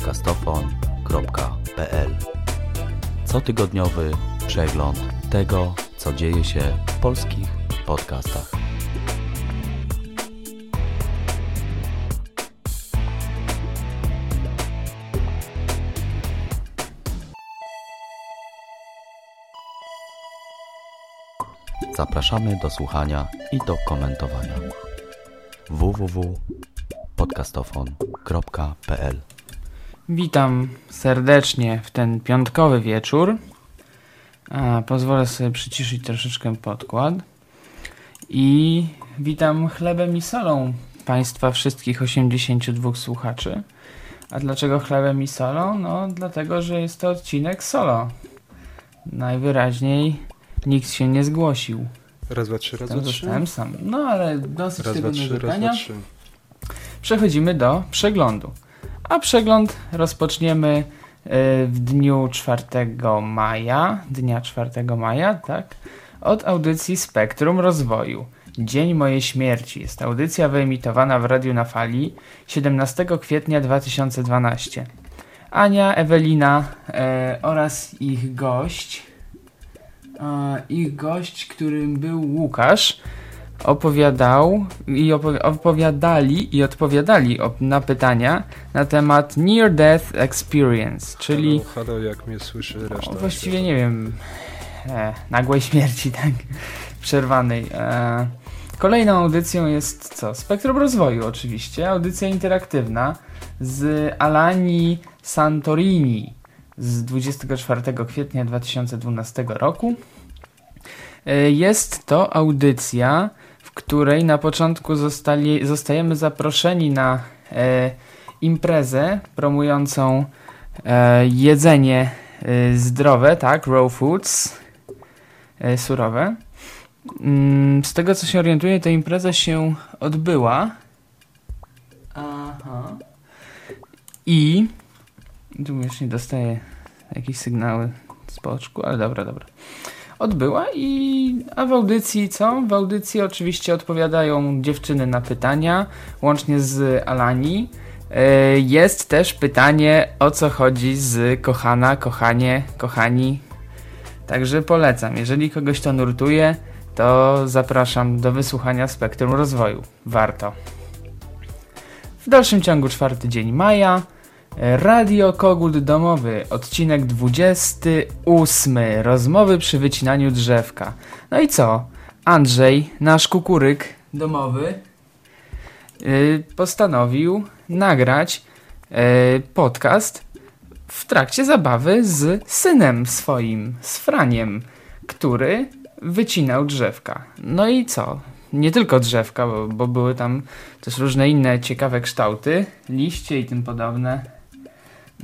podcastofon.pl Cotygodniowy przegląd tego, co dzieje się w polskich podcastach. Zapraszamy do słuchania i do komentowania. www.podcastofon.pl Witam serdecznie w ten piątkowy wieczór. A, pozwolę sobie przyciszyć troszeczkę podkład. I witam chlebem i solą Państwa wszystkich 82 słuchaczy. A dlaczego chlebem i solą? No, dlatego, że jest to odcinek solo. Najwyraźniej nikt się nie zgłosił. Raz, dwa, trzy, raz, dwa, trzy. zostałem sam. No, ale dosyć Raz, tego dwa, trzy, raz, dwa, trzy. Przechodzimy do przeglądu. A przegląd rozpoczniemy y, w dniu 4 maja, dnia 4 maja, tak? Od audycji Spektrum Rozwoju. Dzień mojej śmierci. Jest audycja wyemitowana w Radiu na Fali 17 kwietnia 2012. Ania, Ewelina e, oraz ich gość, e, ich gość, którym był Łukasz, opowiadał i opowi- opowiadali i odpowiadali op- na pytania na temat Near Death Experience, czyli Halo, halo, jak mnie słyszy reszta. o, właściwie nie wiem, e, nagłej śmierci, tak, przerwanej. E, kolejną audycją jest co? Spektrum Rozwoju oczywiście, audycja interaktywna z Alani Santorini z 24 kwietnia 2012 roku. E, Jest to audycja, w której na początku zostali, zostajemy zaproszeni na e, imprezę promującą e, jedzenie e, zdrowe, tak, raw foods, e, surowe. Mm, z tego co się orientuję, ta impreza się odbyła. Aha. I tu już nie dostaję jakieś sygnały z boczku, ale dobra, dobra odbyła i a w audycji co? W audycji oczywiście odpowiadają dziewczyny na pytania, łącznie z Alani. E, Jest też pytanie o co chodzi z kochana, kochanie, kochani. Także polecam. Jeżeli kogoś to nurtuje, to zapraszam do wysłuchania Spektrum Rozwoju. Warto. W dalszym ciągu czwarty dzień maja. Radio Kogut Domowy, odcinek 28. Rozmowy przy wycinaniu drzewka. No i co? Andrzej, nasz kukuryk domowy, yy, postanowił nagrać yy, podcast w trakcie zabawy z synem swoim, z Franiem, który wycinał drzewka. No i co? Nie tylko drzewka, bo, bo były tam też różne inne ciekawe kształty, liście i tym podobne.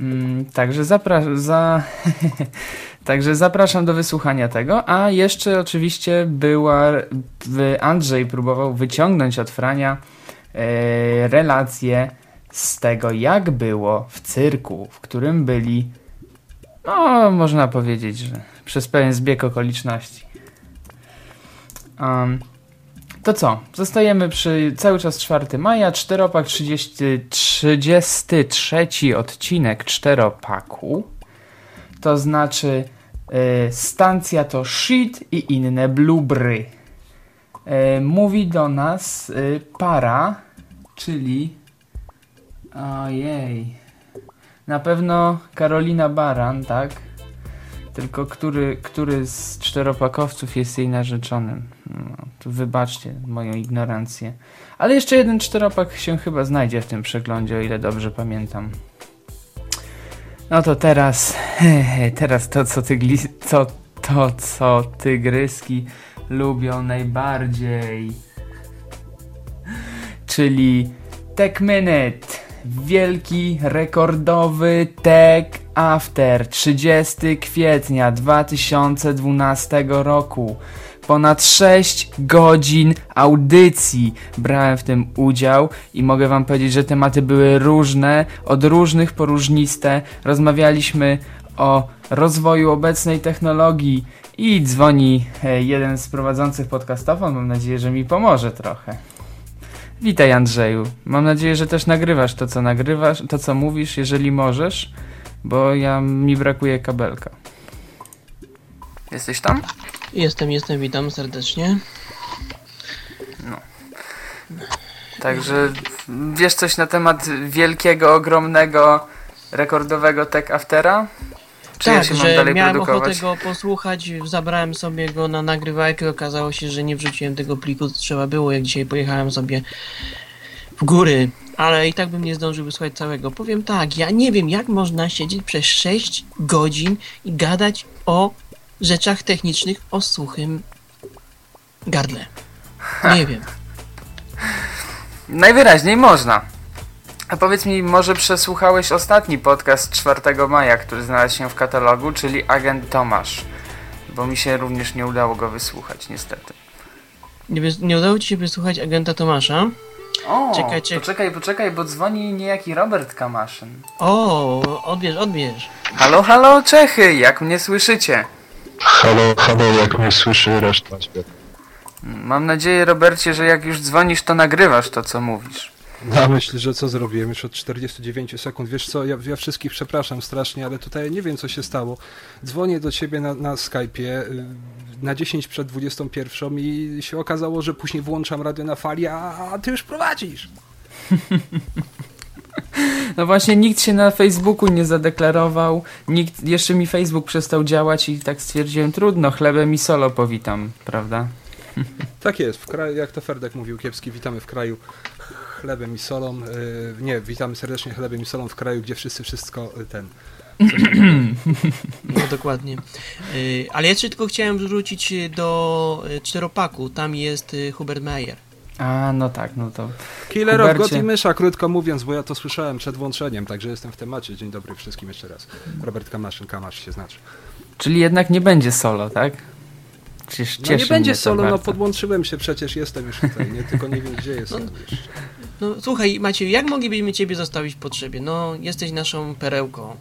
Mm, także, za także zapraszam do wysłuchania tego. A jeszcze oczywiście była. Andrzej próbował wyciągnąć od Frania e, relacje z tego, jak było w cyrku, w którym byli. No, można powiedzieć, że przez pewien zbieg okoliczności. Um, to co? Zostajemy przy cały czas 4 maja, czteropak 30, 33 odcinek czteropaku. To znaczy y, to shit i inne blubry. Y, mówi do nas y, para, czyli ojej. Na pewno Karolina Baran, tak? Tylko który, który z czteropakowców jest jej narzeczonym? No, wybaczcie moją ignorancję. Ale jeszcze jeden czteropak się chyba znajdzie w tym przeglądzie, o ile dobrze pamiętam. No to teraz, teraz to, co tygli, co, to, co tygryski lubią najbardziej. Czyli Tech Minute. wielki, rekordowy Tech After 30 kwietnia 2012 roku. Ponad 6 godzin audycji brałem w tym udział i mogę wam powiedzieć, że tematy były różne, od różnych po różniste. Rozmawialiśmy o rozwoju obecnej technologii i dzwoni jeden z prowadzących podcastofon. Mam nadzieję, że mi pomoże trochę. Witaj Andrzeju. Mam nadzieję, że też nagrywasz to, co nagrywasz, to, co mówisz, jeżeli możesz, bo ja mi brakuje kabelka. Jesteś tam? Jestem, jestem, witam serdecznie. Także wiesz coś na temat wielkiego, ogromnego, rekordowego Tech Aftera? Czy ja tak, się mam dalej miałem produkować? ochotę go posłuchać, zabrałem sobie go na nagrywajkę, okazało się, że nie wrzuciłem tego pliku, co trzeba było, jak dzisiaj pojechałem sobie w góry, ale i tak bym nie zdążył wysłuchać całego. Powiem tak, ja nie wiem, jak można siedzieć przez 6 godzin i gadać o rzeczach technicznych o suchym gardle. Nie wiem. Najwyraźniej można. A powiedz mi, może przesłuchałeś ostatni podcast 4 maja, który znalazł się w katalogu, czyli Agent Tomasz. Bo mi się również nie udało go wysłuchać, niestety. Nie, nie udało ci się wysłuchać agenta Tomasza? O, Czekaj, czekaj. poczekaj, poczekaj, bo dzwoni niejaki Robert Kamaszyn. O, odbierz, odbierz. Halo, halo, Czechy, jak mnie słyszycie? Halo, halo, jak mnie słyszy reszta świata. Mam nadzieję, Robercie, że jak już dzwonisz, to nagrywasz to, co mówisz. No myślę, że co zrobiłem już od 49 sekund. Wiesz co, ja, ja wszystkich przepraszam strasznie, ale tutaj nie wiem co się stało. Dzwonię do ciebie na, na Skype'ie y, na 10 przed 21 i się okazało, że później włączam radio na fali, a, a ty już prowadzisz. No właśnie, nikt się na Facebooku nie zadeklarował, nikt, jeszcze mi Facebook przestał działać i tak stwierdziłem, trudno, chlebem i solo powitam, prawda? Tak jest, w kraju, jak to Ferdek mówił kiepski, witamy w kraju chlebem i solą. Y, nie, witamy serdecznie chlebem i solą w kraju, gdzie wszyscy wszystko y, ten. No dokładnie. Y, ale jeszcze tylko chciałem wrzucić y, do czteropaku. Tam jest Hubert Meyer. A, no tak, no to... Killer of God Hubercie. i mysza, krótko mówiąc, bo ja to słyszałem przed włączeniem, także jestem w temacie. Dzień dobry wszystkim jeszcze raz. Robert Kamaszyn, Kamasz się znaczy. Czyli jednak nie będzie solo, tak? Przecież No nie będzie solo, no podłączyłem się, przecież jestem już tutaj, nie? Tylko nie wiem gdzie jestem. jeszcze. No słuchaj, Maciej, jak moglibyśmy Ciebie zostawić w potrzebie? No, jesteś naszą perełką.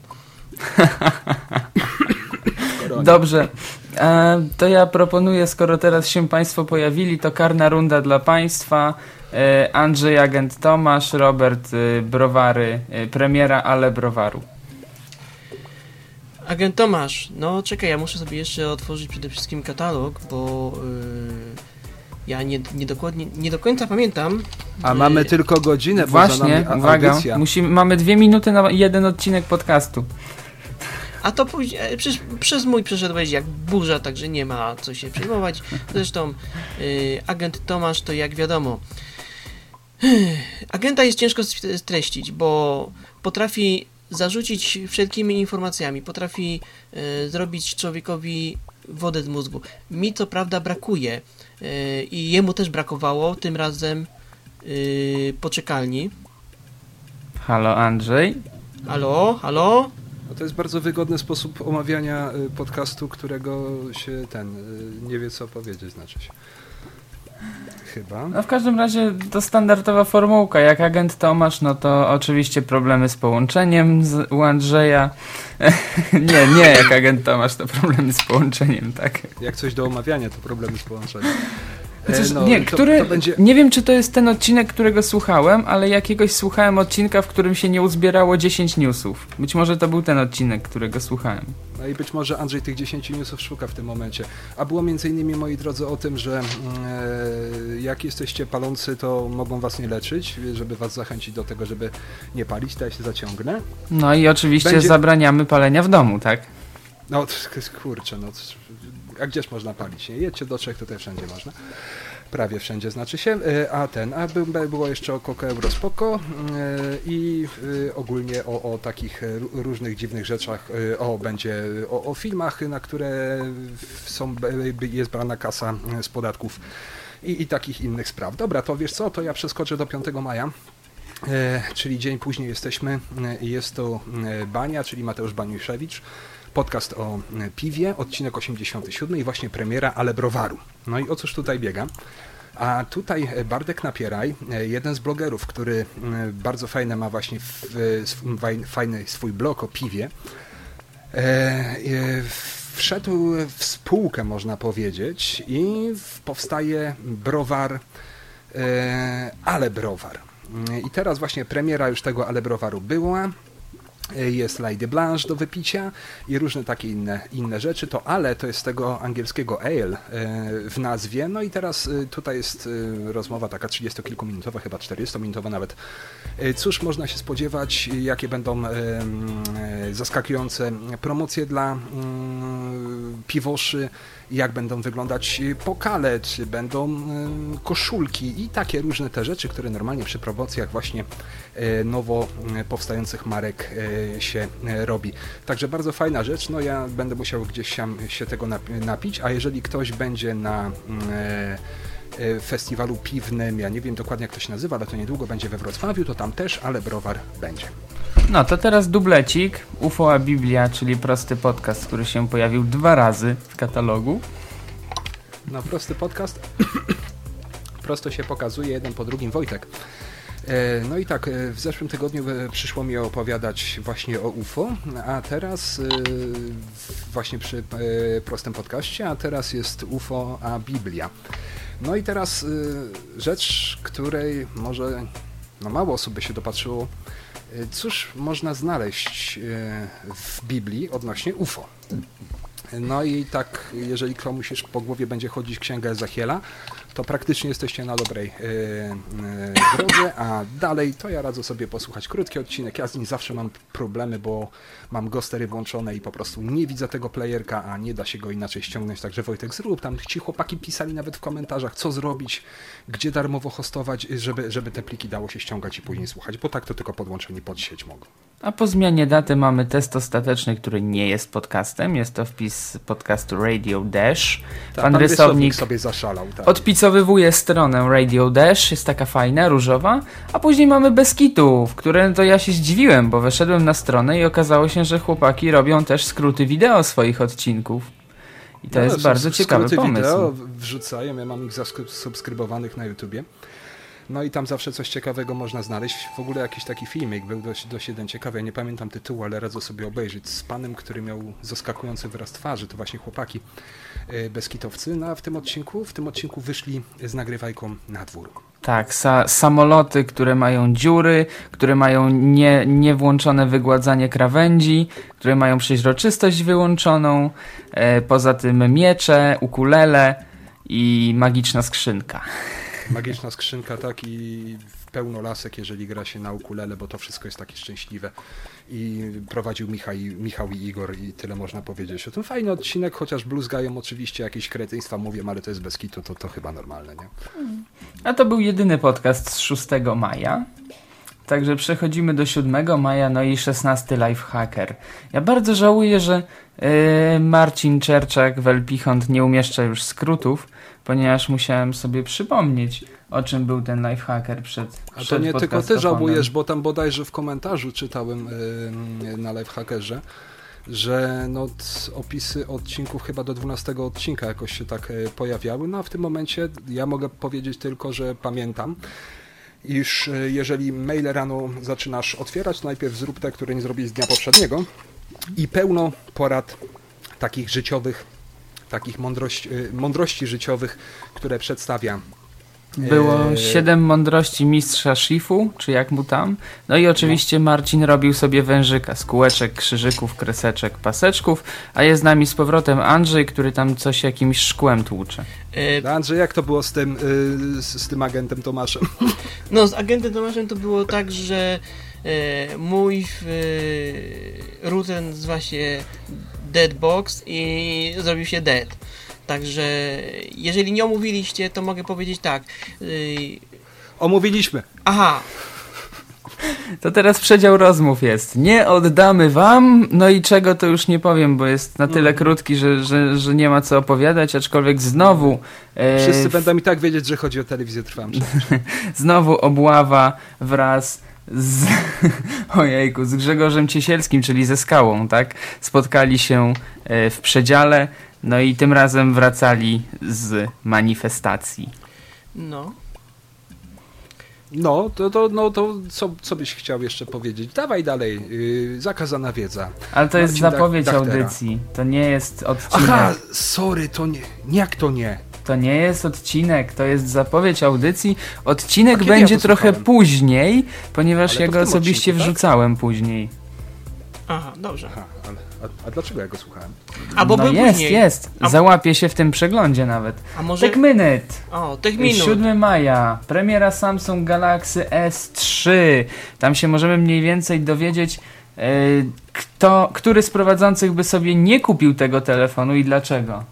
Dobrze, e, to ja proponuję, skoro teraz się Państwo pojawili, to karna runda dla Państwa. E, Andrzej, agent Tomasz, Robert, e, browary, e, premiera, ale browaru. Agent Tomasz, no czekaj, ja muszę sobie jeszcze otworzyć przede wszystkim katalog, bo y, ja nie, nie, dokładnie, nie do końca pamiętam. A y, mamy tylko godzinę, bo za Właśnie, nami uwaga, musimy, mamy dwie minuty na jeden odcinek podcastu. A to później, e, przez, przez mój przeszedłeś jak burza, także nie ma co się przejmować. Zresztą y, agent Tomasz to jak wiadomo. Agenta jest ciężko st- streścić, bo potrafi zarzucić wszelkimi informacjami, potrafi y, zrobić człowiekowi wodę z mózgu. Mi co prawda brakuje y, i jemu też brakowało, tym razem poczekalni. Halo Andrzej. Halo, halo? No to jest bardzo wygodny sposób omawiania y, podcastu, którego się ten y, nie wie co powiedzieć, znaczy się. Chyba. No w każdym razie to standardowa formułka. Jak agent Tomasz, no to oczywiście problemy z połączeniem z, u Andrzeja. nie, nie jak agent Tomasz, to problemy z połączeniem, tak. Jak coś do omawiania, to problemy z połączeniem. E, Chociaż no, nie, to, który, to będzie... nie wiem czy to jest ten odcinek, którego słuchałem, ale jakiegoś słuchałem odcinka, w którym się nie uzbierało 10 newsów. Być może to był ten odcinek, którego słuchałem. No i być może Andrzej tych 10 newsów szuka w tym momencie. A było między innymi, moi drodzy, o tym, że e, jak jesteście palący, to mogą was nie leczyć, żeby was zachęcić do tego, żeby nie palić, to ja się zaciągnę. No i oczywiście Będzie- zabraniamy palenia w domu, tak? No kurczę, no a gdzież można palić? Nie? Jedźcie do Czech, tutaj wszędzie można. Prawie wszędzie znaczy się. E, A ten, a by, by było jeszcze o Coco Euro Spoko e, i e, ogólnie o, o takich ró- różnych dziwnych rzeczach, o będzie o, o filmach, na które są, jest brana kasa z podatków i, i takich innych spraw. Dobra, to wiesz co, to ja przeskoczę do 5 maja. Czyli dzień później jesteśmy jest to Bania, czyli Mateusz Baniuszewicz. Podcast o e, piwie, odcinek 87 i właśnie premiera Ale Browaru. No i o cóż tutaj biega? A tutaj e, Bardek Napieraj, e, jeden z blogerów, który bardzo fajny ma właśnie fajny swój blog o piwie, wszedł w spółkę, można powiedzieć, i powstaje browar, ale browar. I teraz właśnie premiera już tego ale browaru była. Jest Lady Blanche do wypicia i różne takie inne, inne rzeczy. To ale to jest tego angielskiego ale e, w nazwie. No i teraz e, tutaj jest e, rozmowa taka 30-kilkuminutowa, chyba 40-minutowa nawet. E, Cóż można się spodziewać, jakie będą e, e, zaskakujące promocje dla mm, piwoszy, jak będą wyglądać pokale, czy będą e, koszulki i takie różne te rzeczy, które normalnie przy promocjach właśnie e, nowo powstających marek się robi. Także bardzo fajna rzecz, no ja będę musiał gdzieś się tego nap- napić, a jeżeli ktoś będzie na festiwalu piwnym, ja nie wiem dokładnie jak to się nazywa, ale to niedługo będzie we Wrocławiu, to tam też, ale browar będzie. No to teraz dublecik. UFO a Biblia, czyli prosty podcast, który się pojawił dwa razy w katalogu. No prosty podcast, prosto się pokazuje jeden po drugim Wojtek. E, No i tak, e, w zeszłym tygodniu e, przyszło mi opowiadać właśnie o UFO, a teraz właśnie przy prostym podcaście, a teraz jest UFO a Biblia. No i teraz rzecz, której może no mało osób by się dopatrzyło. Cóż można znaleźć e, w Biblii odnośnie UFO? No i tak, jeżeli komuś już po głowie będzie chodzić księga Ezechiela, to praktycznie jesteście na dobrej e, e, drodze, a dalej to ja radzę sobie posłuchać krótki odcinek. Ja z nim zawsze mam problemy, bo mam gostery włączone i po prostu nie widzę tego playerka, a nie da się go inaczej ściągnąć. Także Wojtek, zrób tam. Ci chłopaki pisali nawet w komentarzach, co zrobić, gdzie darmowo hostować, żeby, żeby te pliki dało się ściągać i później słuchać, bo tak to tylko podłączeni pod sieć mogą. A po zmianie daty mamy test ostateczny, który nie jest podcastem. Jest to wpis podcastu Radio Dash. Ta, Pan rysownik sobie zaszalał. Tak. odpicowywuje stronę Radio Dash, jest taka fajna, różowa, a później mamy Beskitu, w które to ja się zdziwiłem, bo weszedłem na stronę i okazało się, że chłopaki robią też skróty wideo swoich odcinków. I to No, jest bardzo ciekawy pomysł. Wideo wrzucają, ja mam ich zasubskrybowanych na YouTubie. No i tam zawsze coś ciekawego można znaleźć. W ogóle jakiś taki filmik był dość, dość jeden ciekawy. Ja nie pamiętam tytułu, ale radzę sobie obejrzeć. Z panem, który miał zaskakujący wyraz twarzy. To właśnie chłopaki e, beskitowcy. No a w tym odcinku, w tym odcinku wyszli z nagrywajką na dwór. Tak, sa samoloty, które mają dziury, które mają nie, niewłączone wygładzanie krawędzi, które mają przeźroczystość wyłączoną, e, poza tym miecze, ukulele i magiczna skrzynka. Magiczna skrzynka, tak i pełno lasek, jeżeli gra się na ukulele, bo to wszystko jest takie szczęśliwe. I prowadził Michał, Michał i Igor i tyle można powiedzieć o tym. Fajny odcinek, chociaż bluzgają oczywiście jakieś kretyństwa, mówię, ale to jest bez kitu, to, to chyba normalne, nie? A to był jedyny podcast z 6 maja. Także przechodzimy do 7 maja, no i 16 Lifehacker. Ja bardzo żałuję, że e, Marcin Czerczak, Welpichont nie umieszcza już skrótów, ponieważ musiałem sobie przypomnieć, o czym był ten Lifehacker przed A to przed nie tylko ty żałujesz, bo tam bodajże w komentarzu czytałem yy, na Lifehackerze, że no, opisy odcinków chyba do 12 odcinka jakoś się tak e, pojawiały. No a w tym momencie ja mogę powiedzieć tylko, że pamiętam, iż e, jeżeli maile rano zaczynasz otwierać, to najpierw zrób te, które nie zrobiłeś z dnia poprzedniego i pełno porad takich życiowych, takich mądrości, e, mądrości życiowych, które przedstawia Było e, siedem mądrości mistrza Shifu, czy jak mu tam. No i oczywiście Marcin robił sobie wężyka z kółeczek, krzyżyków, kreseczek, paseczków, a jest z nami z powrotem Andrzej, który tam coś jakimś szkłem tłucze. E, No Andrzej, jak to było z tym, y, z, tym agentem Tomaszem? No, z agentem Tomaszem to było tak, że e, mój e, router nazywa się Deadbox i zrobił się Dead. Także jeżeli nie omówiliście, to mogę powiedzieć tak. Y, Omówiliśmy. aha, To teraz przedział rozmów jest. Nie oddamy wam, no i czego to już nie powiem, bo jest na tyle krótki, że, że, że nie ma co opowiadać, aczkolwiek znowu e, Wszyscy w- będą i tak wiedzieć, że chodzi o telewizję trwam. znowu obława wraz z, ojejku, z Grzegorzem Ciesielskim, czyli ze Skałą, tak? Spotkali się e, w przedziale, no i tym razem wracali z manifestacji. No. No, to, to, no, to co, co byś chciał jeszcze powiedzieć? Dawaj dalej, yy, zakazana wiedza. Ale to jest Marcin zapowiedź Dachtera. audycji, to nie jest odcinek. Aha, sorry, to nie, jak to nie? To nie jest odcinek, to jest zapowiedź audycji. Odcinek A ja będzie to trochę słuchałem? później, ponieważ Ale ja go osobiście odcinku, tak? wrzucałem później. Aha, dobrze. Aha, ale, a, a dlaczego ja go słuchałem? Albo no był jest, później. jest. A- Załapie się w tym przeglądzie nawet. A może... Tech Minute. O, tych minut. 7 maja, premiera Samsung Galaxy S3. Tam się możemy mniej więcej dowiedzieć, e, kto, który z prowadzących by sobie nie kupił tego telefonu i dlaczego.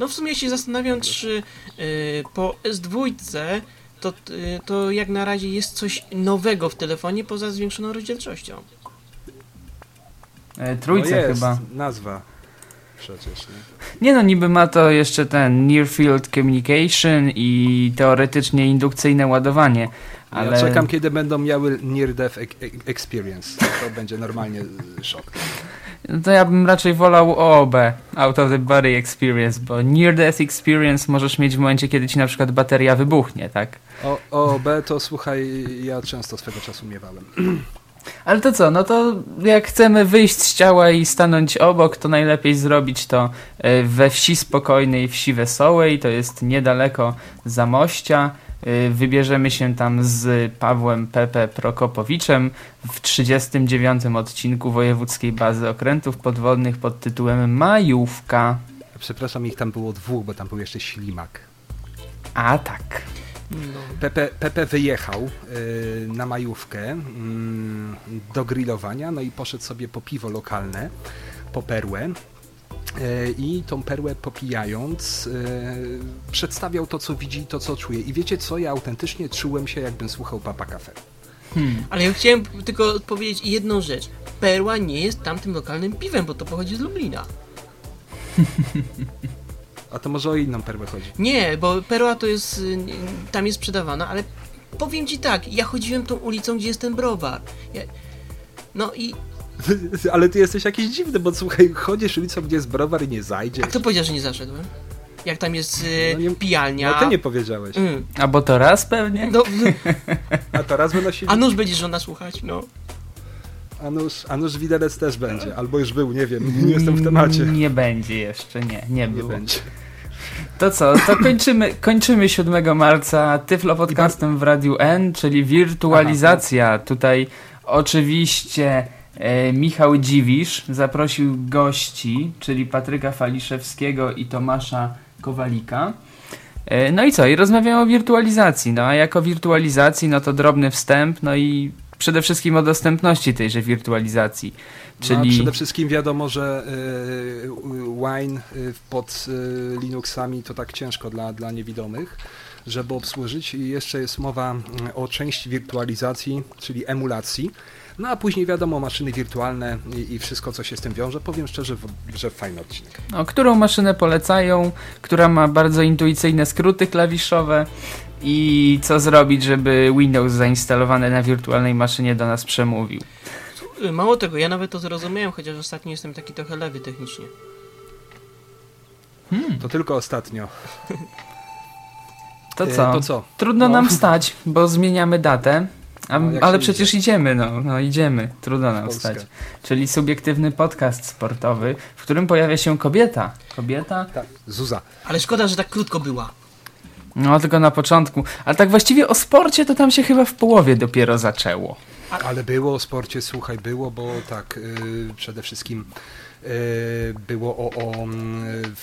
No w sumie się zastanawiam, czy y, po S2 to, y, to jak na razie jest coś nowego w telefonie poza zwiększoną rozdzielczością. E, trójce no jest, chyba. nazwa przecież, nie? Nie no, niby ma to jeszcze ten Near Field Communication i teoretycznie indukcyjne ładowanie. Ale... Ja czekam, kiedy będą miały Near Death e- e- Experience. To będzie normalnie szok. To ja bym raczej wolał OOB, Out of the Body Experience, bo Near Death Experience możesz mieć w momencie, kiedy ci na przykład bateria wybuchnie, tak? O, OOB to słuchaj, ja często swego czasu miewałem. Ale to co, no to jak chcemy wyjść z ciała i stanąć obok, to najlepiej zrobić to e, we wsi spokojnej, wsi wesołej, to jest niedaleko Zamościa. E, Wybierzemy się tam z Pawłem Pepe Prokopowiczem w 39 odcinku Wojewódzkiej Bazy Okrętów Podwodnych pod tytułem Majówka. Przepraszam, ich tam było dwóch, bo tam był jeszcze ślimak. A tak. No. Pepe, Pepe wyjechał y, na majówkę mm, do grillowania, no i poszedł sobie po piwo lokalne, po perłę. Y, I tą perłę popijając, y, przedstawiał to, co widzi, to, co czuje. I wiecie co? Ja autentycznie czułem się, jakbym słuchał Papa Cafe. Hmm. Ale ja chciałem tylko powiedzieć jedną rzecz. Perła nie jest tamtym lokalnym piwem, bo to pochodzi z Lublina. A to może o inną perłę chodzi. Nie, bo perła to jest. y, tam jest sprzedawana, ale powiem ci tak, ja chodziłem tą ulicą, gdzie jest ten browar. Ja, no i. Ale ty jesteś jakiś dziwny, bo słuchaj, chodzisz ulicą, gdzie jest browar i nie A zajdziesz. kto powiedział, że nie zaszedłem? Jak tam jest y, No nie- pijalnia. No ty nie powiedziałeś. Mm. A bo to raz pewnie? No, A teraz wynosili... a nóż będzie żona słuchać, no. A nuż, a nuż widelec też będzie. Albo już był, nie wiem, nie jestem w temacie. Nie będzie jeszcze, nie, nie Nie było. będzie. To co, to kończymy, kończymy 7 marca Tyflo Podcastem w Radiu N, czyli wirtualizacja. Tutaj oczywiście Michał Dziwisz zaprosił gości, czyli Patryka Faliszewskiego i Tomasza Kowalika. E, no i co? I rozmawiamy o wirtualizacji. No a jako wirtualizacji, no to drobny wstęp, no i przede wszystkim o dostępności tejże wirtualizacji. Czyli... Czyli... No, przede wszystkim wiadomo, że y, Wine pod Linuxami to tak ciężko dla, dla niewidomych, żeby obsłużyć. I jeszcze jest mowa y, o części wirtualizacji, czyli emulacji. No a później wiadomo, maszyny wirtualne i, i wszystko, co się z tym wiąże. Powiem szczerze, w- że fajny odcinek. No, którą maszynę polecają, która ma bardzo intuicyjne skróty klawiszowe i co zrobić, żeby Windows zainstalowany na wirtualnej maszynie do nas przemówił. Y, Mało tego, ja nawet to zrozumiałem, chociaż ostatnio jestem taki trochę lewy technicznie. To tylko ostatnio. To E, co? To co? Trudno No. nam wstać, bo zmieniamy datę. A, No, ale przecież idziemy, no, no idziemy. Trudno nam Polskę. wstać. Czyli subiektywny podcast sportowy, w którym pojawia się kobieta. Kobieta? Tak, Zuza. Ale szkoda, że tak krótko była. No tylko na początku. Ale tak właściwie o sporcie to tam się chyba w połowie dopiero zaczęło. Ale było o sporcie, słuchaj, było, bo tak y, przede wszystkim było o, o mm,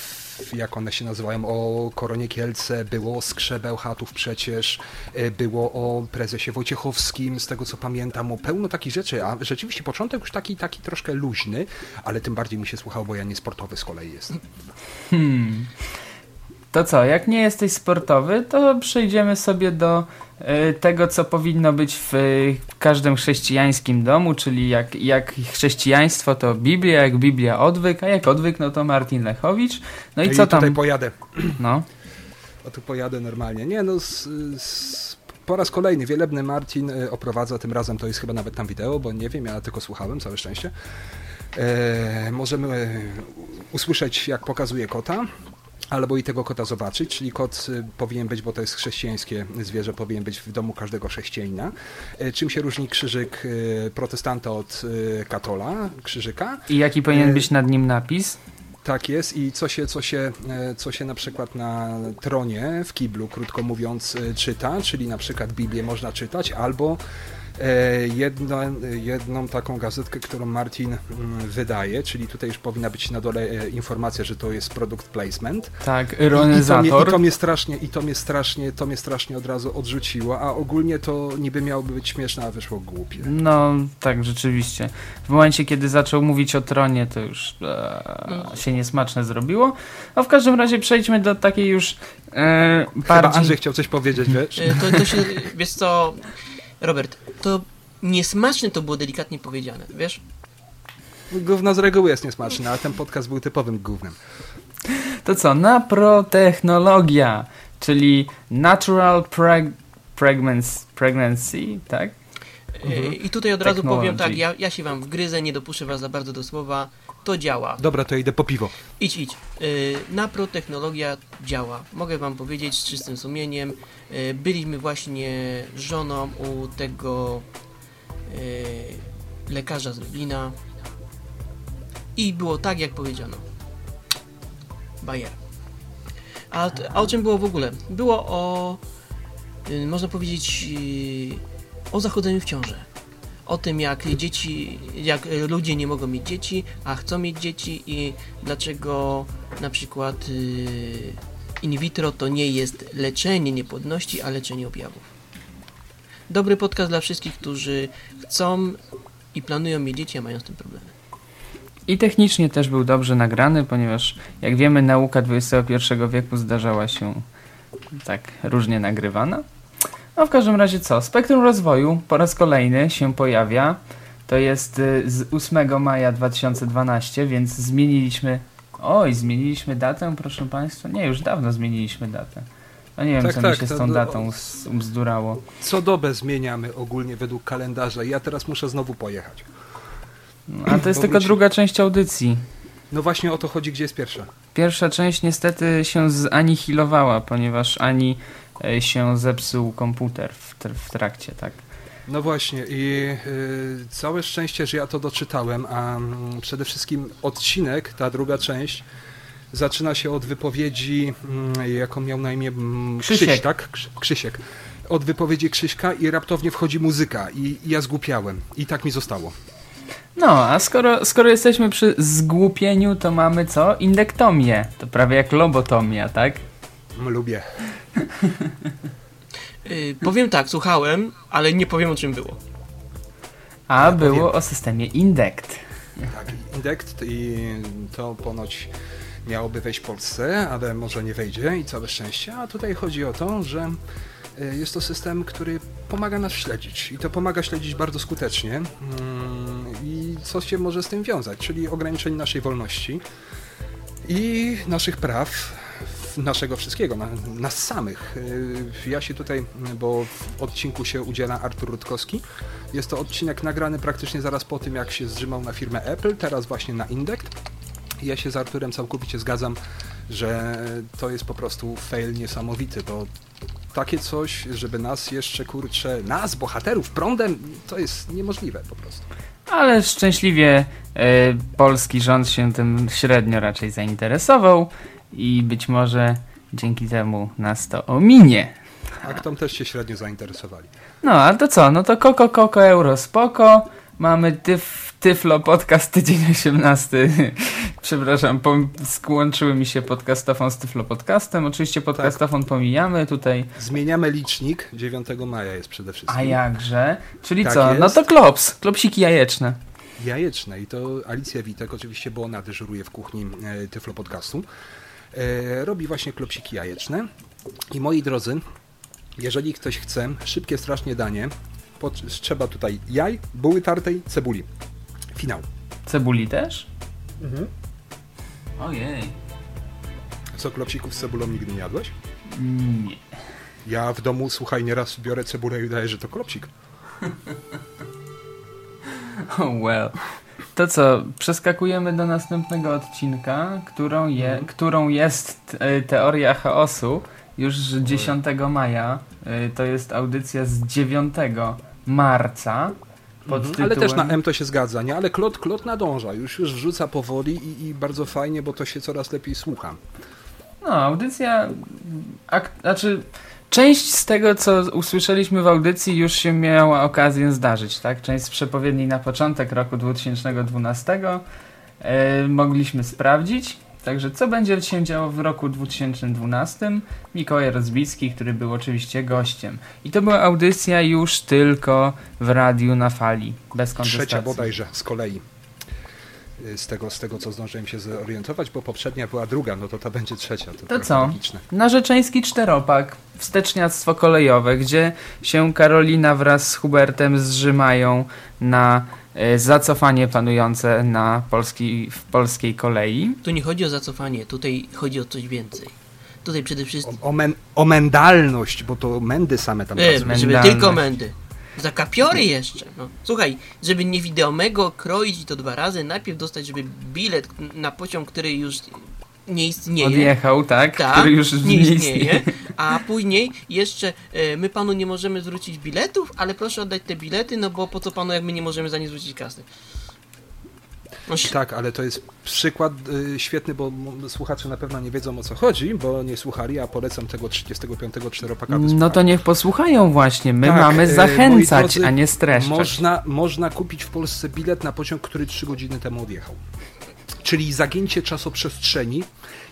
jak one się nazywają, o Koronie Kielce, było o Skrze Bełchatów przecież, y, było o prezesie Wojciechowskim, z tego co pamiętam, o pełno takich rzeczy, a rzeczywiście początek już taki, taki troszkę luźny, ale tym bardziej mi się słuchało, bo ja nie sportowy z kolei jestem. Hmm. To co, jak nie jesteś sportowy, to przejdziemy sobie do y, tego, co powinno być w y, każdym chrześcijańskim domu, czyli jak, jak chrześcijaństwo to Biblia, jak Biblia odwyk, a jak odwyk no to Martin Lechowicz. No i co tutaj tam? pojadę. No. O tu pojadę normalnie. Nie no, z, z, po raz kolejny wielebny Martin e, oprowadza, tym razem to jest chyba nawet tam wideo, bo nie wiem, ja tylko słuchałem, całe szczęście. E, możemy e, usłyszeć, jak pokazuje kota, albo i tego kota zobaczyć, czyli kot y, powinien być, bo to jest chrześcijańskie zwierzę, powinien być w domu każdego chrześcijanina. E, Czym się różni krzyżyk y, protestanta od y, katola, krzyżyka? I jaki powinien E, być nad nim napis? Tak jest i co się, co się, e, co się na przykład na tronie w kiblu, krótko mówiąc, e, czyta, czyli na przykład Biblię można czytać, albo e, jedno, jedną taką gazetkę, którą Martin mm, wydaje, czyli tutaj już powinna być na dole e, informacja, że to jest product placement. Tak, I, i, to mnie, I ironizator. to mnie strasznie, i to mnie strasznie, to mnie strasznie od razu odrzuciło, a ogólnie to niby miałoby być śmieszne, a wyszło głupie. No, tak, rzeczywiście. W momencie, kiedy zaczął mówić o tronie, to już e, się niesmaczne zrobiło. A w każdym razie przejdźmy do takiej już e, Chyba bardziej... Andrzej chciał coś powiedzieć, wiesz? E, To, to się, wiesz co, Robert, to niesmaczne to było delikatnie powiedziane, wiesz? Gówno z reguły jest niesmaczne, a ten podcast był typowym gównem. To co? Naprotechnologia, czyli Natural preg pregnancy, pregnancy, tak? E, I tutaj od razu powiem Technology. tak, ja, ja się wam wgryzę, nie dopuszczę was za bardzo do słowa, to działa. Dobra, to idę po piwo. Idź, idź. Yy, Naprotechnologia działa. Mogę wam powiedzieć z czystym sumieniem. Yy, byliśmy właśnie z żoną u tego yy, lekarza z Lublina i było tak, jak powiedziano. Bajer. A, a o czym było w ogóle? Było o, można powiedzieć, o zachodzeniu w ciążę. O tym, jak dzieci, jak y, ludzie nie mogą mieć dzieci, a chcą mieć dzieci i dlaczego na przykład yy, in vitro to nie jest leczenie niepłodności, a leczenie objawów. Dobry podcast dla wszystkich, którzy chcą i planują mieć dzieci, a mają z tym problemy. I technicznie też był dobrze nagrany, ponieważ jak wiemy nauka XXI wieku zdarzała się tak różnie nagrywana. No w każdym razie co? Spektrum rozwoju po raz kolejny się pojawia. To jest y, z 8 maja 2012, więc zmieniliśmy... Oj, zmieniliśmy datę, proszę Państwa? Nie, już dawno zmieniliśmy datę. No nie wiem, Tak, co tak, mi się z tą datą bzdurało. Co dobę zmieniamy ogólnie według kalendarza i ja teraz muszę znowu pojechać. No, A to jest tylko druga część audycji. No właśnie o to chodzi, gdzie jest pierwsza. Pierwsza część niestety się zanihilowała, ponieważ Ani się zepsuł komputer w, w trakcie, tak. No właśnie i y, całe szczęście, że ja to doczytałem, a mm, przede wszystkim odcinek, ta druga część, zaczyna się od wypowiedzi, mm, jaką miał na imię mm, Krzysiek. Krzyś, tak? Krzy- Krzysiek. Od wypowiedzi Krzyśka i raptownie wchodzi muzyka i, i ja zgłupiałem. I tak mi zostało. No, a skoro, skoro jesteśmy przy zgłupieniu, to mamy co? Indektomię. To prawie jak lobotomia, tak? Lubię. Yy, powiem tak, słuchałem, ale nie powiem o czym było. A Ja było powiem. o systemie Indekt. Tak, Indekt i to ponoć miałoby wejść w Polsce, ale może nie wejdzie i całe szczęście. A tutaj chodzi o to, że y, jest to system, który pomaga nas śledzić i to pomaga śledzić bardzo skutecznie. Mm, I co się może z tym wiązać, czyli ograniczenie naszej wolności i naszych praw, naszego wszystkiego, na, nas samych. Y, Ja się tutaj, bo w odcinku się udziela Artur Rutkowski, jest to odcinek nagrany praktycznie zaraz po tym, jak się zrzymał na firmę Apple, teraz właśnie na Indekt. I Ja się z Arturem całkowicie zgadzam, że to jest po prostu fail niesamowity, bo takie coś, żeby nas jeszcze, kurczę, nas, bohaterów, prądem, to jest niemożliwe po prostu. Ale szczęśliwie e, polski rząd się tym średnio raczej zainteresował i być może dzięki temu nas to ominie. A kto też się średnio zainteresowali. No, a to co? No to Koko Koko Euro spoko. Mamy tyf, Tyflo Podcast tydzień 18. Przepraszam, skłączyły mi się podcastofon z Tyflo Podcastem. Oczywiście podcastofon pomijamy tutaj. Zmieniamy licznik, 9 maja jest przede wszystkim. A jakże? Czyli Tak co? No jest. to klops. Klopsiki jajeczne. Jajeczne i to Alicja Witek, oczywiście, bo ona dyżuruje w kuchni e, Tyflo Podcastu, robi właśnie klopsiki jajeczne. I moi drodzy, jeżeli ktoś chce szybkie strasznie danie, trzeba tutaj jaj, buły tartej, cebuli. Finał. Cebuli też? Ojej. Co klopsików z cebulą nigdy nie jadłeś? Nie. Ja w domu, słuchaj, nieraz biorę cebulę i udaję, że to klopsik. Oh well. To co, przeskakujemy do następnego odcinka, którą, je, Mhm. którą jest e, Teoria Chaosu już 10 maja. E, to jest audycja z 9 marca Mhm. tytułem... Ale też na M to się zgadza, nie? Ale Klot, Klot nadąża, już, już wrzuca powoli i, i bardzo fajnie, bo to się coraz lepiej słucha. No, audycja. Ak, znaczy, część z tego, co usłyszeliśmy w audycji, już się miała okazję zdarzyć, tak? Część z przepowiedni na początek roku 2012 e, mogliśmy sprawdzić. Także co będzie się działo w roku 2012? Mikołaj Rozbicki, który był oczywiście gościem. I to była audycja już tylko w radiu na fali, bez kontestacji. Trzecia bodajże z kolei. Y, Z tego, z tego, co zdążyłem się zorientować, bo poprzednia była druga, no to ta będzie trzecia. To, trochę co? Logiczne. Narzeczeński czteropak, wsteczniactwo kolejowe, gdzie się Karolina wraz z Hubertem zrzymają na e, zacofanie panujące na polski, w polskiej kolei. Tu nie chodzi o zacofanie, tutaj chodzi o coś więcej. Tutaj przede wszystkim... O, o, men, o mendalność, bo to mendy same tam E, pracują. tylko mędy. Za kapiory jeszcze. No. Słuchaj, żeby nie wideomego kroić i to dwa razy, najpierw dostać, żeby bilet na pociąg, który już nie istnieje. Odjechał, tak? Tak, który już nie istnieje, a później jeszcze e, my panu nie możemy zwrócić biletów, ale proszę oddać te bilety, no bo po co panu, jak my nie możemy za nie zwrócić kasy. Tak, ale to jest przykład y, świetny, bo m- słuchacze na pewno nie wiedzą o co chodzi, bo nie słuchali, a polecam tego 35 czteropaka No to niech posłuchają właśnie. My Tak, mamy e, zachęcać, drodzy, a nie streszczać. Można, można kupić w Polsce bilet na pociąg, który 3 godziny temu odjechał. Czyli zagięcie czasoprzestrzeni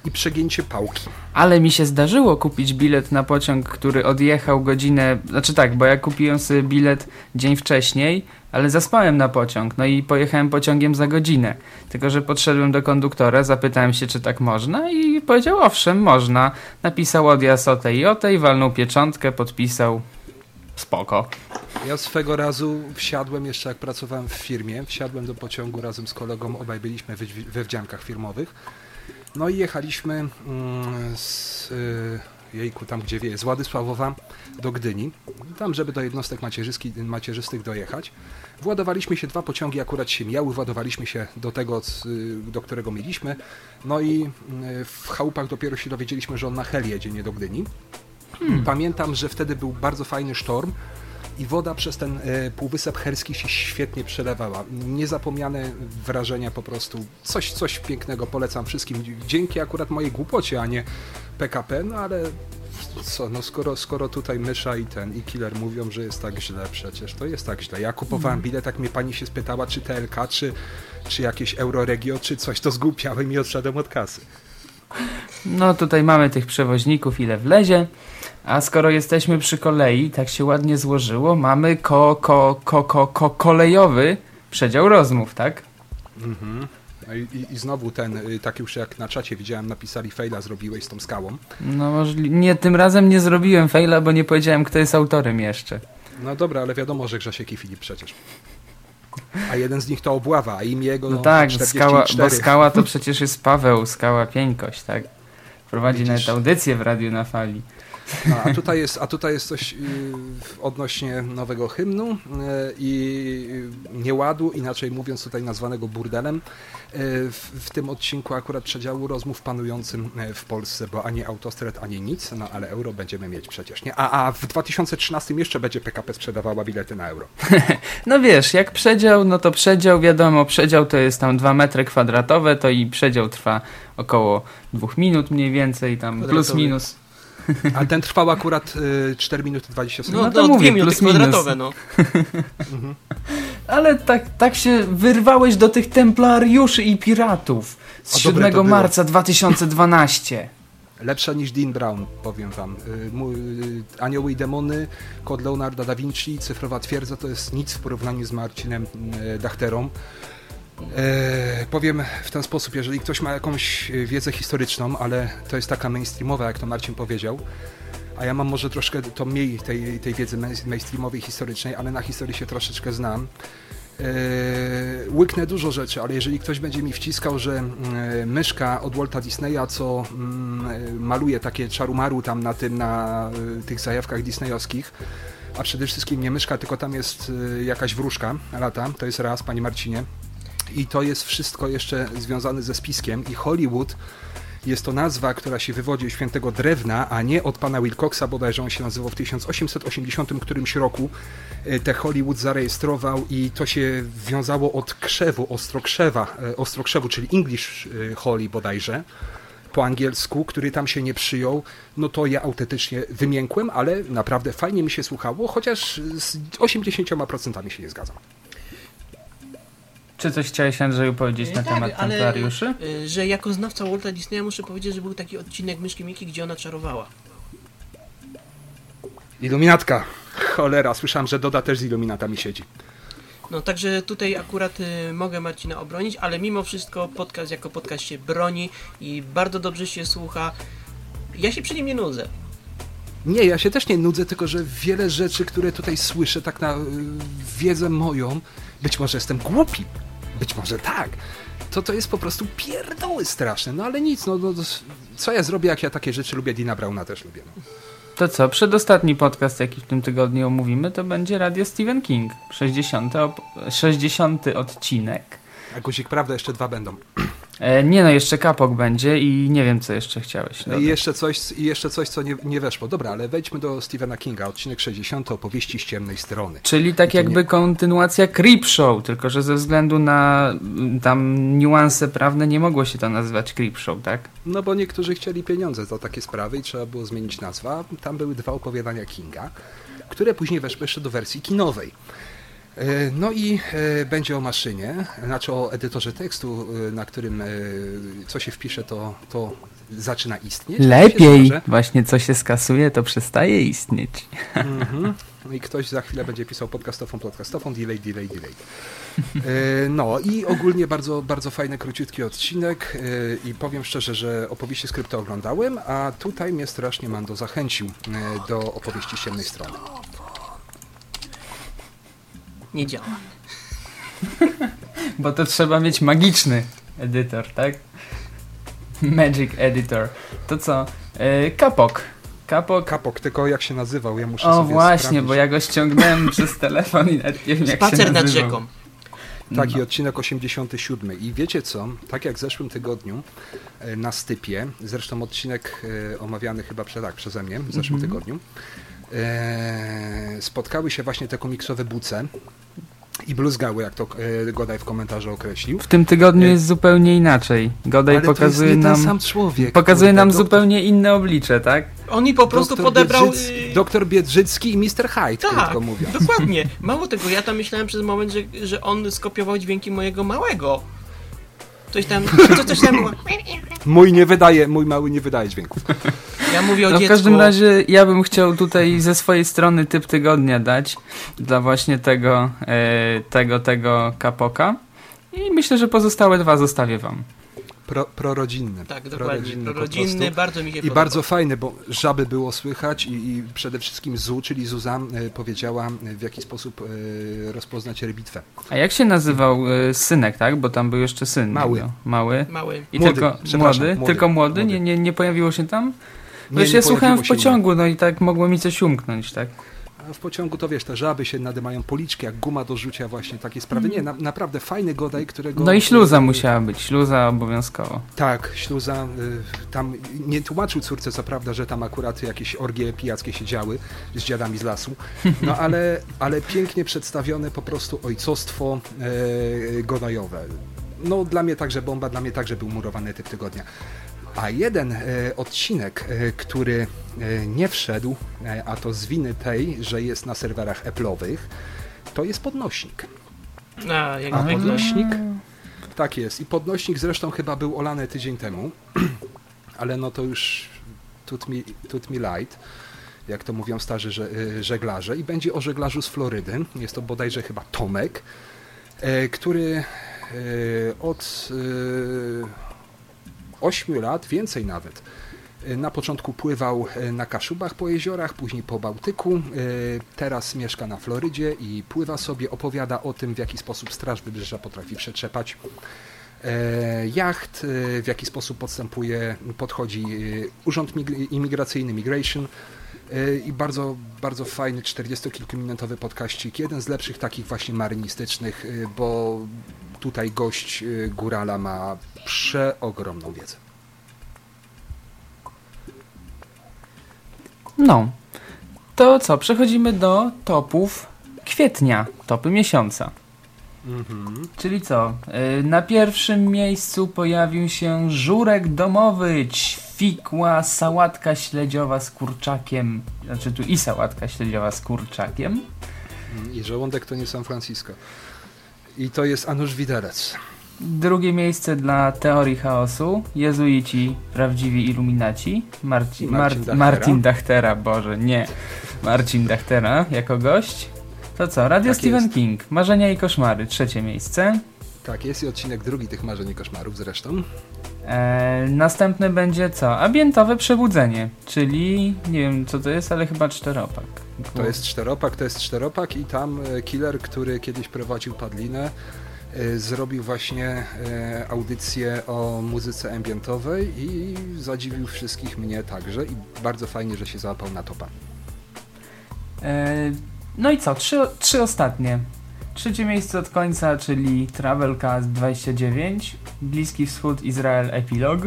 i przegięcie pałki. Ale mi się zdarzyło kupić bilet na pociąg, który odjechał godzinę. Znaczy tak, bo ja kupiłem sobie bilet dzień wcześniej, ale zaspałem na pociąg. No i pojechałem pociągiem za godzinę. Tylko, że podszedłem do konduktora, zapytałem się, czy tak można, i powiedział, owszem, można. Napisał odjazd o tej i o tej, walnął pieczątkę, podpisał. Spoko. Ja swego razu wsiadłem, jeszcze jak pracowałem w firmie, wsiadłem do pociągu razem z kolegą, obaj byliśmy we, wdziankach firmowych. No i jechaliśmy mm, z y, jejku, tam gdzie wieje, z Władysławowa do Gdyni, tam żeby do jednostek macierzystych dojechać. Władowaliśmy się, dwa pociągi akurat się mijały, władowaliśmy się do tego, c- do którego mieliśmy. No i y, w chałupach dopiero się dowiedzieliśmy, że on na Hel jedzie, nie do Gdyni. Pamiętam, że wtedy był bardzo fajny sztorm i woda przez ten e, półwysep herski się świetnie przelewała. Niezapomniane wrażenia po prostu. Coś, coś pięknego polecam wszystkim. Dzięki akurat mojej głupocie, a nie PKP, no ale co, no skoro, skoro tutaj Mysza i ten i Killer mówią, że jest tak źle przecież, to jest tak źle. Ja kupowałem bilet, jak mnie pani się spytała, czy TLK, czy, czy jakieś Euroregio, czy coś, to zgłupiałem i odszedłem od kasy. No tutaj mamy tych przewoźników, ile wlezie. A skoro jesteśmy przy kolei, tak się ładnie złożyło, mamy ko, ko, ko, ko, ko kolejowy przedział rozmów, tak? Mhm. No i, i, I znowu ten, y, tak już jak na czacie widziałem, napisali faila zrobiłeś z tą skałą. No możli- nie, tym razem nie zrobiłem faila, bo nie powiedziałem, kto jest autorem jeszcze. No dobra, ale wiadomo, że Grzesiek i Filip przecież. A jeden z nich to Obława, a imię jego No tak, 44. skała, bo skała to przecież jest Paweł, skała Pieńkość, tak? Prowadzi Widzisz. nawet audycję w Radiu na Fali. A, a, tutaj jest, a tutaj jest coś y, odnośnie nowego hymnu y, i nieładu, inaczej mówiąc tutaj nazwanego burdelem. Y, w, w tym odcinku akurat przedziału rozmów panującym w Polsce, bo ani autostrad, ani nic, no ale euro będziemy mieć przecież, nie? A, a w 2013 jeszcze będzie PKP sprzedawała bilety na euro. No wiesz, jak przedział, no to przedział, wiadomo, przedział to jest tam 2 metry kwadratowe, to i przedział trwa około 2 minut mniej więcej, tam plus minus. A ten trwał akurat y, 4 minuty 20 sekund. No, No to to mówię, minuty plus minus. kwadratowe, no. Ale tak, tak się wyrwałeś do tych templariuszy i piratów z dobre 7 to było. marca 2012. Lepsza niż Dean Brown, powiem wam. Y, y, Anioły i demony, kod Leonarda da Vinci, cyfrowa twierdza to jest nic w porównaniu z Marcinem y, Dachterą. E, powiem w ten sposób, jeżeli ktoś ma jakąś y, wiedzę historyczną, ale to jest taka mainstreamowa, jak to Marcin powiedział, a ja mam może troszkę to mniej tej, tej wiedzy main- mainstreamowej, historycznej, ale na historii się troszeczkę znam. E, łyknę dużo rzeczy, ale jeżeli ktoś będzie mi wciskał, że e, myszka od Walta Disneya, co mm, e, maluje takie czarumaru tam na tym, na e, tych zajawkach disneyowskich, a przede wszystkim nie myszka, tylko tam jest e, jakaś wróżka lata, to jest raz, Panie Marcinie. I to jest wszystko jeszcze związane ze spiskiem i Hollywood jest to nazwa, która się wywodzi od świętego drewna, a nie od pana Wilcoxa, bodajże on się nazywał w 1880 którymś roku. E, Te Hollywood zarejestrował i to się wiązało od krzewu, ostrokrzewa, e, ostrokrzewu, czyli English e, Holly bodajże po angielsku, który tam się nie przyjął, no to ja autentycznie wymiękłem, ale naprawdę fajnie mi się słuchało, chociaż z 80% się nie zgadzam. Czy coś chciałeś, Andrzeju, powiedzieć na Tak, temat templariuszy? y, Że jako znawca Walta Disneya muszę powiedzieć, że był taki odcinek Myszki Miki, gdzie ona czarowała. Iluminatka. Cholera, słyszałem, że Doda też z iluminatami siedzi. No także tutaj akurat y, mogę Marcina obronić, ale mimo wszystko podcast jako podcast się broni i bardzo dobrze się słucha. Ja się przy nim nie nudzę. Nie, ja się też nie nudzę, tylko że wiele rzeczy, które tutaj słyszę, tak na y, wiedzę moją, być może jestem głupi, być może tak, to to jest po prostu pierdoły straszne, no ale nic, no, no s- co ja zrobię, jak ja takie rzeczy lubię, Dina Brauna też lubię. No. To co, przedostatni podcast, jaki w tym tygodniu omówimy, to będzie Radio Stephen King. 60, op- 60 odcinek. A guzik, prawda, jeszcze dwa będą. E, nie no, jeszcze kapok będzie i nie wiem, co jeszcze chciałeś. Dodać. I jeszcze coś, i jeszcze coś co nie, nie weszło. Dobra, ale wejdźmy do Stephena Kinga, odcinek 60, opowieści z ciemnej strony. Czyli tak jakby nie- kontynuacja Creep Show, tylko że ze względu na mm, tam niuanse prawne nie mogło się to nazywać Creep Show, tak? No bo niektórzy chcieli pieniądze za takie sprawy i trzeba było zmienić nazwę. Tam były dwa opowiadania Kinga, które później weszły jeszcze do wersji kinowej. E, No i e, będzie o maszynie, znaczy o edytorze tekstu, e, na którym co się wpisze, to, to zaczyna istnieć. Lepiej, właśnie co się skasuje, to przestaje istnieć. Mhm. No i ktoś za chwilę będzie pisał podcastofon, podcastofon, delay, delay, delay. No i ogólnie bardzo, bardzo fajny, króciutki odcinek i powiem szczerze, że opowieści skrypta oglądałem, a tutaj mnie strasznie Mando zachęcił do opowieści z ciemnej strony. Nie działa. Bo to trzeba mieć magiczny edytor, tak? Magic Editor. To co? E, kapok. Kapok. Kapok, tylko jak się nazywał, ja muszę O sobie właśnie, sprawdzić. bo ja go ściągnąłem przez telefon i nawet nie wiem jak Spacer się nad nazywał. rzeką. Taki No. odcinek 87. I wiecie co? Tak jak w zeszłym tygodniu e, na stypie, zresztą odcinek e, omawiany chyba prze, tak, przeze mnie w zeszłym Mhm. tygodniu, e, spotkały się właśnie te komiksowe buce i bluzgały, jak to e, Godaj w komentarzu określił. W tym tygodniu E, jest zupełnie inaczej. Godaj Ale pokazuje to jest nie nam ten sam człowiek. pokazuje kurde, nam doktor- zupełnie inne oblicze, tak? On mi po prostu doktor podebrał... Biedrzyc- y, Doktor Biedrzycki i Mr. Hyde, Tak, krótko mówiąc. dokładnie. Mało tego, ja tam myślałem przez moment, że, że on skopiował dźwięki mojego małego. Coś tam, coś, coś tam było. Mój nie wydaje, mój mały nie wydaje dźwięków. Ja mówię o No w każdym razie ja bym chciał tutaj ze swojej strony typ tygodnia dać dla właśnie tego, e, tego, tego kapoka. I myślę, że pozostałe dwa zostawię wam. Pro, prorodzinny. Tak, dokładnie. Prorodzinny Prorodzinny, bardzo mi się I podoba. bardzo fajny, bo żaby było słychać i, i przede wszystkim Zu, czyli Zuzan, e, powiedziała e, w jaki sposób e, rozpoznać rybitwę. A jak się nazywał e, synek, tak? Bo tam był jeszcze syn. Mały. jego. Mały. Mały. I Młody, tylko młody, młody, tylko młody, młody. Nie, nie, nie pojawiło się tam? Nie, Wiesz, nie ja słuchałem w pociągu, no i tak mogło mi coś umknąć, tak? W pociągu to wiesz, te żaby się nadymają policzki, jak guma do rzucia, właśnie takie sprawy. Nie, na, naprawdę fajny godaj, którego... No i śluza musiała być, śluza obowiązkowo. Tak, śluza. y, Tam nie tłumaczył córce co prawda, że tam akurat jakieś orgie pijackie się działy z dziadami z lasu, no ale, ale pięknie przedstawione po prostu ojcostwo e, godajowe. No dla mnie także bomba, dla mnie także był murowany typ tygodnia. A jeden e, odcinek, e, który e, nie wszedł, a to z winy tej, że jest na serwerach Apple'owych, to jest podnośnik. A, A podnośnik? Tak jest. I podnośnik zresztą chyba był olany tydzień temu, ale no to już tut mi, tut mi light, jak to mówią starzy że, żeglarze. I będzie o żeglarzu z Florydy. Jest to bodajże chyba Tomek, który od 8 lat, więcej nawet, E, Na początku pływał e, na Kaszubach po jeziorach, później po Bałtyku. E, Teraz mieszka na Florydzie i pływa sobie, opowiada o tym, w jaki sposób Straż Wybrzeża potrafi przetrzepać jacht, w jaki sposób podstępuje, podchodzi Urząd Mig- Imigracyjny Migration i bardzo, bardzo fajny 40-kilkuminutowy podkaścik, jeden z lepszych takich właśnie marynistycznych, e, bo tutaj gość e, Górala ma przeogromną wiedzę. No. To co? Przechodzimy do topów kwietnia, topy miesiąca. Mhm. Czyli co? Na pierwszym miejscu pojawił się żurek domowy, ćwikła, sałatka śledziowa z kurczakiem. Znaczy tu i sałatka śledziowa z kurczakiem. I żołądek to nie San Francisco. I to jest Anusz Widelec. Drugie miejsce dla teorii chaosu. Jezuici, prawdziwi iluminaci. Marci, Marcin Mar- Dachtera. Marcin Dachtera, Boże, nie. Marcin Dachtera jako gość. To co? Radio Tak Stephen jest. King. Marzenia i koszmary. Trzecie miejsce. Tak, jest i odcinek drugi tych marzeń i koszmarów zresztą. E, następny będzie co? Ambientowe przebudzenie, czyli nie wiem co to jest, ale chyba czteropak. To jest czteropak, to jest czteropak i tam e, killer, który kiedyś prowadził Padlinę, e, zrobił właśnie e, audycję o muzyce ambientowej i zadziwił wszystkich mnie także i bardzo fajnie, że się załapał na topa. E, no i co? Trzy, trzy ostatnie. Trzecie miejsce od końca, czyli Travelcast 29, Bliski Wschód, Izrael, Epilog,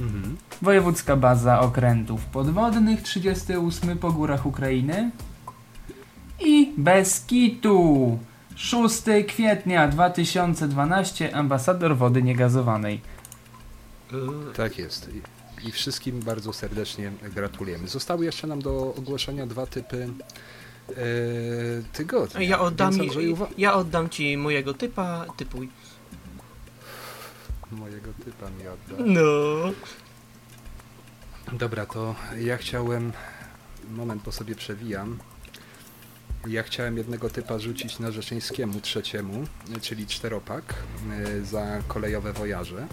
Mhm. Wojewódzka Baza Okrętów Podwodnych, 38 po górach Ukrainy i Beskitu, 6 kwietnia 2012, ambasador wody niegazowanej. Tak jest. I, wszystkim bardzo serdecznie gratulujemy. Zostały jeszcze nam do ogłoszenia dwa typy e, tygodnia. Ja oddam, Więc ja oddam ci mojego typa, typuj. mojego typa mi odda. No. Dobra, to ja chciałem. Moment, bo sobie przewijam. Ja chciałem jednego typa rzucić na Rzeszyńskiemu trzeciemu, czyli czteropak y, za kolejowe wojaże.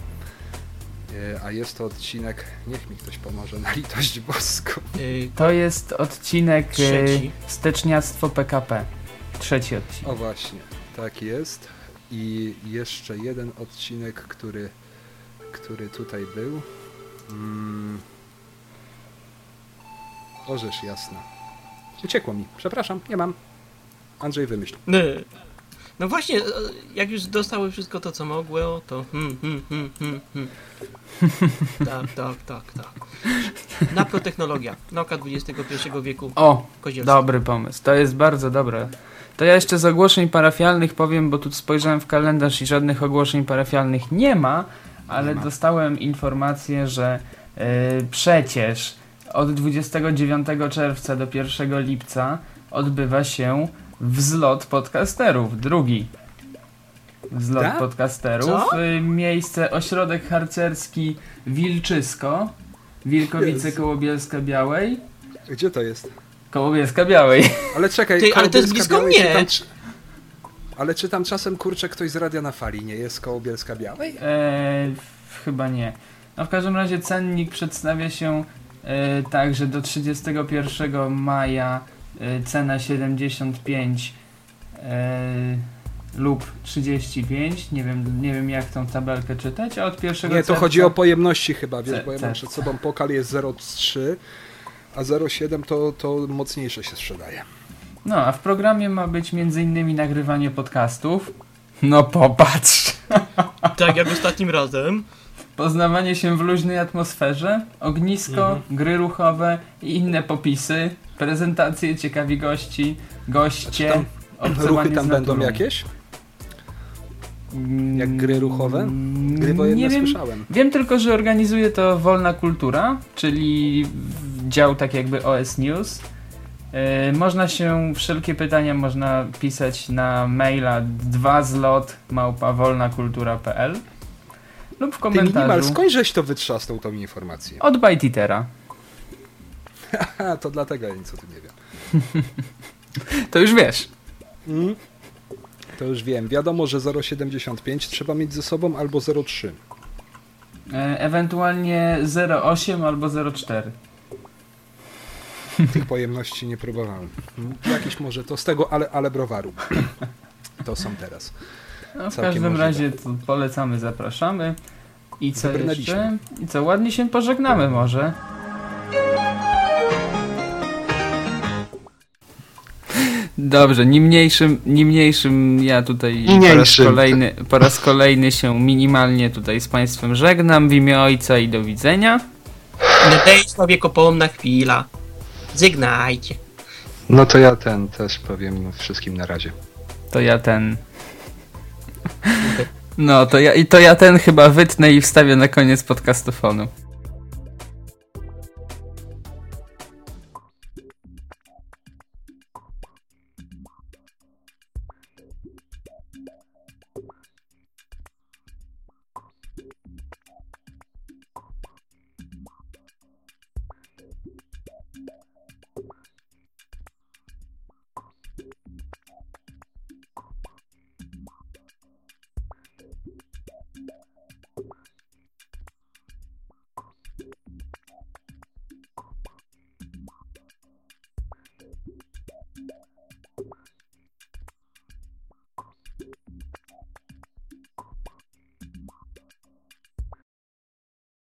Y, A jest to odcinek, niech mi ktoś pomoże na litość boską. Y, To jest odcinek e, Trzeci. Steczniactwo PKP. Trzeci odcinek. O właśnie, tak jest. I jeszcze jeden odcinek, który, który tutaj był. Mm. Orzesz jasna. Uciekło mi. Przepraszam, nie mam. Andrzej wymyśl. no. No właśnie, e, jak już dostały wszystko to, co mogły, o, to hmm, hmm, hmm, hmm, hmm. Tak, tak, tak, tak. Naprotechnologia. Nauka XXI wieku. O, Kozielska. dobry pomysł. To jest bardzo dobre. To ja jeszcze z ogłoszeń parafialnych powiem, bo tu spojrzałem w kalendarz i żadnych ogłoszeń parafialnych nie ma, ale Nie ma. dostałem informację, że yy, przecież od 29 czerwca do 1 lipca odbywa się wzlot podcasterów, drugi wzlot Tak? podcasterów. Co? Y, miejsce ośrodek harcerski Wilczysko, Wilkowice Jezu. koło Bielska Białej. Gdzie to jest? Koło Bielska Białej. Ale czekaj, Ty, ale to jest blisko Białej, mnie. czy tam, czy- ale czy tam czasem kurczę ktoś z radia na fali nie jest koło Bielska Białej? Eee, f- chyba nie. No w każdym razie cennik przedstawia się e, tak, że do 31 maja e, cena 75 e, lub 35. Nie wiem, nie wiem jak tą tabelkę czytać, a od 1 Nie, to czerwca- chodzi o pojemności chyba, wiesz, Ce- bo ja mam przed sobą pokal jest 0,3, a 0,7 to, to mocniejsze się sprzedaje. No, a w programie ma być m.in. nagrywanie podcastów. No popatrz. Tak jak ostatnim razem. Poznawanie się w luźnej atmosferze, ognisko, Mhm. gry ruchowe i inne popisy, prezentacje, ciekawi gości, goście, A czy obcowanie Ruchy tam będą jakieś? Mm, Jak gry ruchowe? Gry wojenne Nie wiem. słyszałem. Wiem tylko, że organizuje to Wolna Kultura, czyli dział tak jakby OS News. Yy, można się, wszelkie pytania można pisać na maila dwazlot małpa wolnakultura.pl lub w Ty minimal, komentarzu skąd żeś to wytrzasnął tą informację? od Bytitera. To dlatego ja nic o tym nie wiem. To już wiesz. Mm. To już wiem. Wiadomo, że 0,75 trzeba mieć ze sobą albo 0,3. E, ewentualnie 0,8 albo 0,4. Tych pojemności nie próbowałem. Jakiś może to z tego, ale, ale browaru. To są teraz. No, w każdym możliwe. razie polecamy, zapraszamy. I co jeszcze? I co, ładnie się pożegnamy może. Dobrze, niemniejszym, niemniejszym ja tutaj po raz, kolejny, po raz kolejny się minimalnie tutaj z Państwem żegnam w imię Ojca i do widzenia. Nadejść wiekopomna chwila. Żegnajcie. No to ja ten też powiem wszystkim na razie. To ja ten. No, to ja, i to ja ten chyba wytnę i wstawię na koniec podcastofonu.